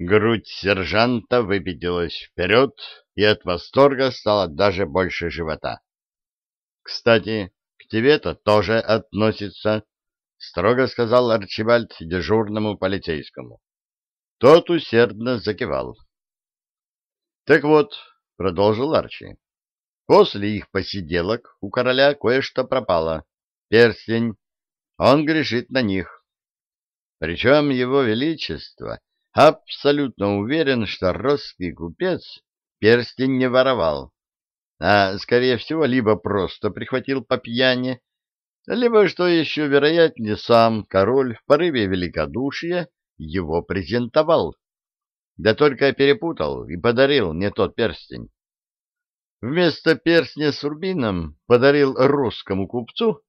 Грудь сержанта выпятилась вперед, и от восторга стало даже больше живота. — Кстати, к тебе-то тоже относится, — строго сказал Арчибальд дежурному полицейскому. Тот усердно закивал. — Так вот, — продолжил Арчи, — после их посиделок у короля кое-что пропало. Перстень. Он грешит на них. Причем его величество абсолютно уверен, что русский купец перстень не воровал, а, скорее всего, либо просто прихватил по пьяни, либо, что еще вероятнее, сам король в порыве великодушия его презентовал. Да только перепутал и подарил не тот перстень. Вместо перстня с рубином подарил русскому купцу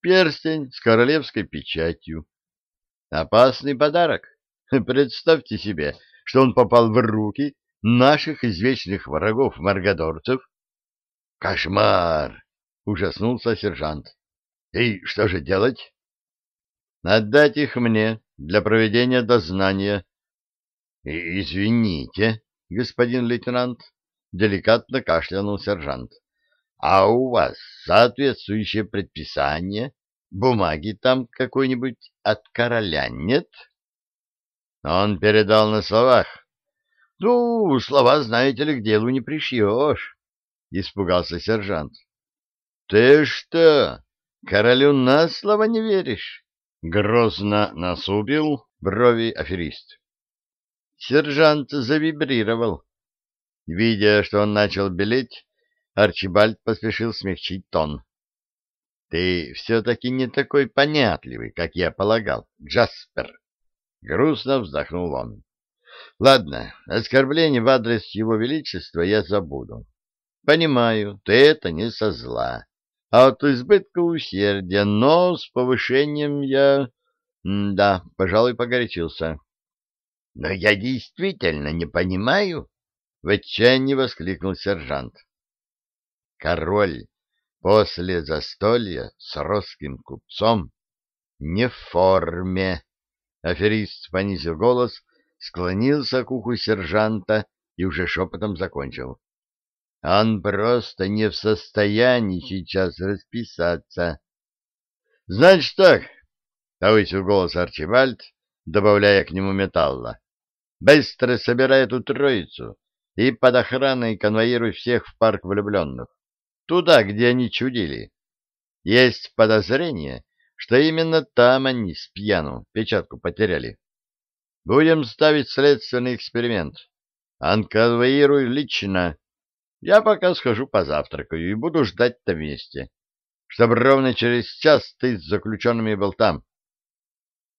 перстень с королевской печатью. Опасный подарок. Представьте себе, что он попал в руки наших извечных врагов маргадорцев. Кошмар! Ужаснулся сержант. И что же делать? Отдать их мне для проведения дознания. Извините, господин лейтенант, деликатно кашлянул сержант. А у вас соответствующее предписание? Бумаги там какой-нибудь от короля нет? — он передал на словах. — Ну, слова, знаете ли, к делу не пришьешь, — испугался сержант. — Ты что, королю на слово не веришь? — грозно насупил брови аферист. Сержант завибрировал. Видя, что он начал белеть, Арчибальд поспешил смягчить тон. — Ты все-таки не такой понятливый, как я полагал, Джаспер. Грустно вздохнул он. Ладно, оскорбление в адрес его величества я забуду. Понимаю, ты это не со зла, а от избытка усердия, но с повышением я... Да, пожалуй, погорячился. — Но я действительно не понимаю, — в отчаянии воскликнул сержант. Король после застолья с русским купцом не в форме, Аферист понизил голос, склонился к уху сержанта и уже шепотом закончил. Он просто не в состоянии сейчас расписаться. — Значит так, — повысил голос Арчибальд, добавляя к нему металла, — быстро собирай эту троицу и под охраной конвоируй всех в парк влюбленных, туда, где они чудили. Есть подозрение, что именно там они с пьяну печатку потеряли. Будем ставить следственный эксперимент. Анконвоируй лично. Я пока схожу позавтракаю и буду ждать на месте, чтобы ровно через час ты с заключенными был там.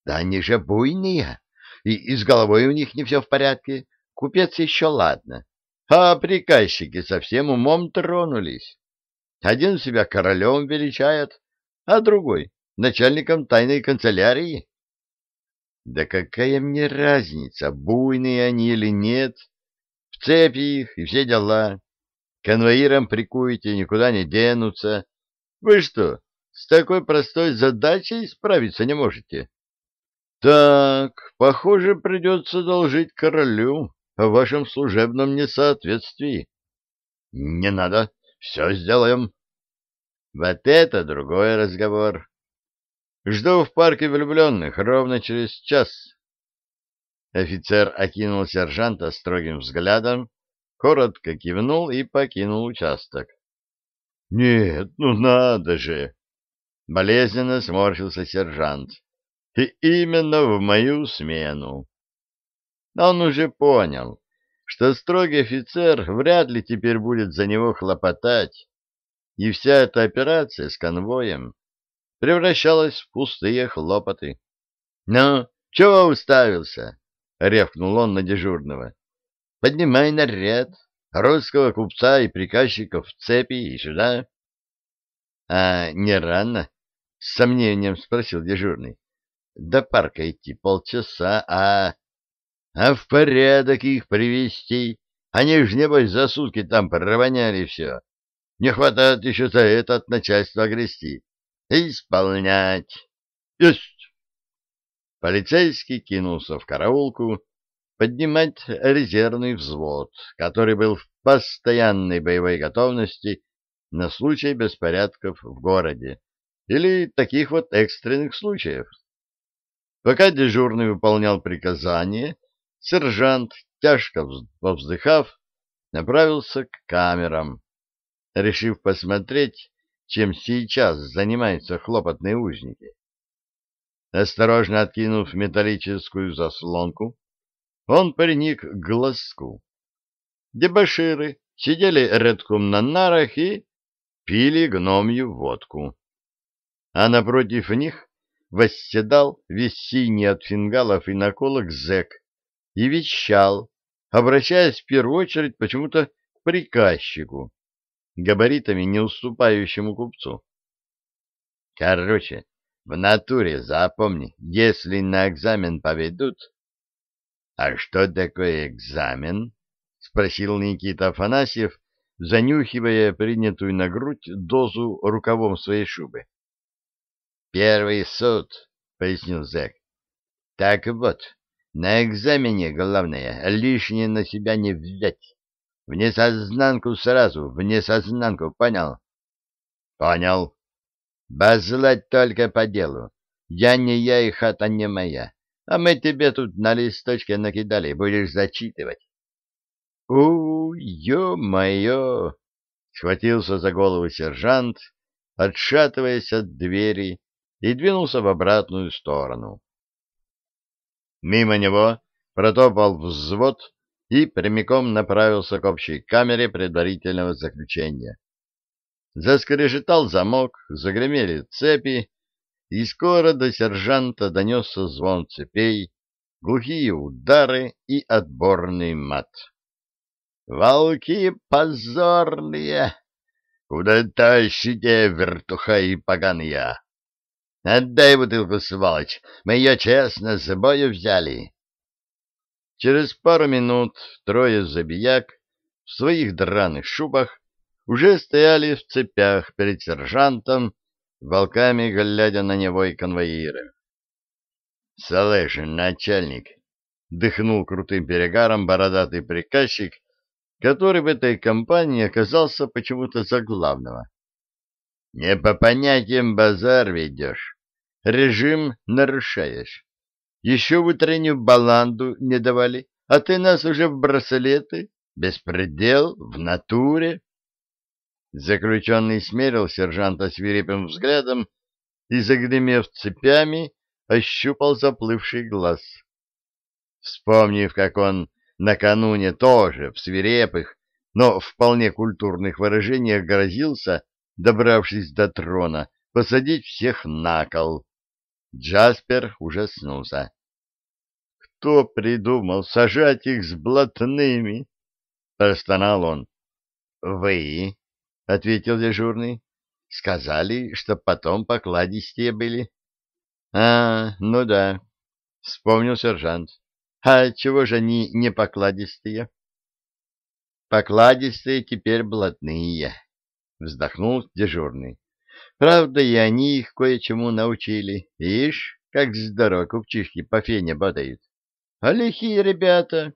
Да они же буйные, и, и с головой у них не все в порядке. Купец еще ладно, а приказчики совсем умом тронулись. Один себя королем величает, а другой начальником тайной канцелярии? Да какая мне разница, буйные они или нет? В цепи их и все дела. Конвоиром прикуете, никуда не денутся. Вы что, с такой простой задачей справиться не можете? Так, похоже, придется должить королю о вашем служебном несоответствии. Не надо, все сделаем. Вот это другой разговор. Жду в парке влюбленных ровно через час. Офицер окинул сержанта строгим взглядом, коротко кивнул и покинул участок. — Нет, ну надо же! — болезненно сморщился сержант. — И именно в мою смену. Он уже понял, что строгий офицер вряд ли теперь будет за него хлопотать, и вся эта операция с конвоем превращалась в пустые хлопоты. — Ну, чего уставился? — рявкнул он на дежурного. — Поднимай наряд русского купца и приказчиков в цепи и сюда. — А не рано? — с сомнением спросил дежурный. — До парка идти полчаса, а... А в порядок их привести? Они ж, небось, за сутки там провоняли все. Не хватает еще за это от начальства огрести. Исполнять. Есть. Полицейский кинулся в караулку, поднимать резервный взвод, который был в постоянной боевой готовности на случай беспорядков в городе или таких вот экстренных случаев. Пока дежурный выполнял приказание, сержант, тяжко повздыхав, направился к камерам, решив посмотреть, чем сейчас занимаются хлопотные узники. Осторожно откинув металлическую заслонку, он приник к глазку. Дебаширы сидели редком на нарах и пили гномью водку. А напротив них восседал весь синий от фингалов и наколок зэк и вещал, обращаясь в первую очередь почему-то к приказчику, габаритами не уступающему купцу. Короче, в натуре запомни, если на экзамен поведут... — А что такое экзамен? — спросил Никита Афанасьев, занюхивая принятую на грудь дозу рукавом своей шубы. — Первый суд, — пояснил зэк. — Так вот, на экзамене главное лишнее на себя не взять. В несознанку сразу, в несознанку, понял? — Понял. — Базлать только по делу. Я не я и хата не моя. А мы тебе тут на листочке накидали, будешь зачитывать. — У, ё-моё! — схватился за голову сержант, отшатываясь от двери, и двинулся в обратную сторону. Мимо него протопал взвод и прямиком направился к общей камере предварительного заключения. Заскрежетал замок, загремели цепи, и скоро до сержанта донесся звон цепей, глухие удары и отборный мат. «Волки позорные! Куда тащите, вертуха и поганые? Отдай бутылку, сволочь, мы ее честно с собою взяли!» Через пару минут трое забияк в своих драных шубах уже стояли в цепях перед сержантом, волками глядя на него и конвоира. — Слышь, начальник! — дыхнул крутым перегаром бородатый приказчик, который в этой компании оказался почему-то за главного. — Не по понятиям базар ведешь, режим нарушаешь. Еще в утреннюю баланду не давали, а ты нас уже в браслеты, беспредел, в натуре. Заключенный смерил сержанта свирепым взглядом и, загремев цепями, ощупал заплывший глаз. Вспомнив, как он накануне тоже в свирепых, но вполне культурных выражениях грозился, добравшись до трона, посадить всех на кол. Джаспер ужаснулся. «Кто придумал сажать их с блатными?» — простонал он. «Вы», — ответил дежурный. — Сказали, что потом покладистее были. — А, ну да, — вспомнил сержант. — А чего же они не покладистые? — Покладистые теперь блатные, — вздохнул дежурный. — Правда, и они их кое-чему научили. Ишь, как здорово купчишки по фене бодают. А лихие ребята.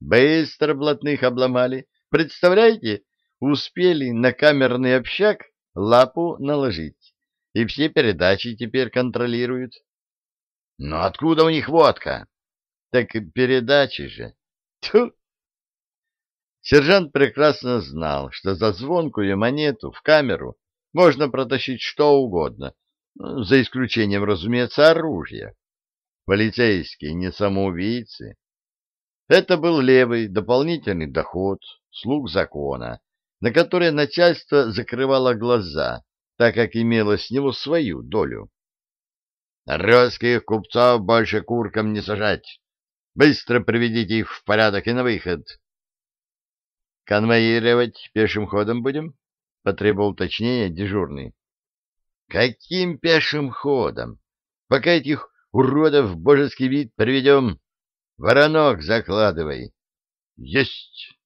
Быстро блатных обломали. Представляете, успели на камерный общак лапу наложить, и все передачи теперь контролируют. Но откуда у них водка? Так передачи же. Тьфу! Сержант прекрасно знал, что за звонкую монету в камеру можно протащить что угодно, за исключением, разумеется, оружия. Полицейские не самоубийцы. Это был левый дополнительный доход слуг закона, на которые начальство закрывало глаза, так как имело с него свою долю. «Русских купцов больше куркам не сажать. Быстро приведите их в порядок и на выход». «Конвоировать пешим ходом будем?» — потребовал точнее дежурный. «Каким пешим ходом? Пока этих уродов в божеский вид приведем, воронок закладывай». «Есть!»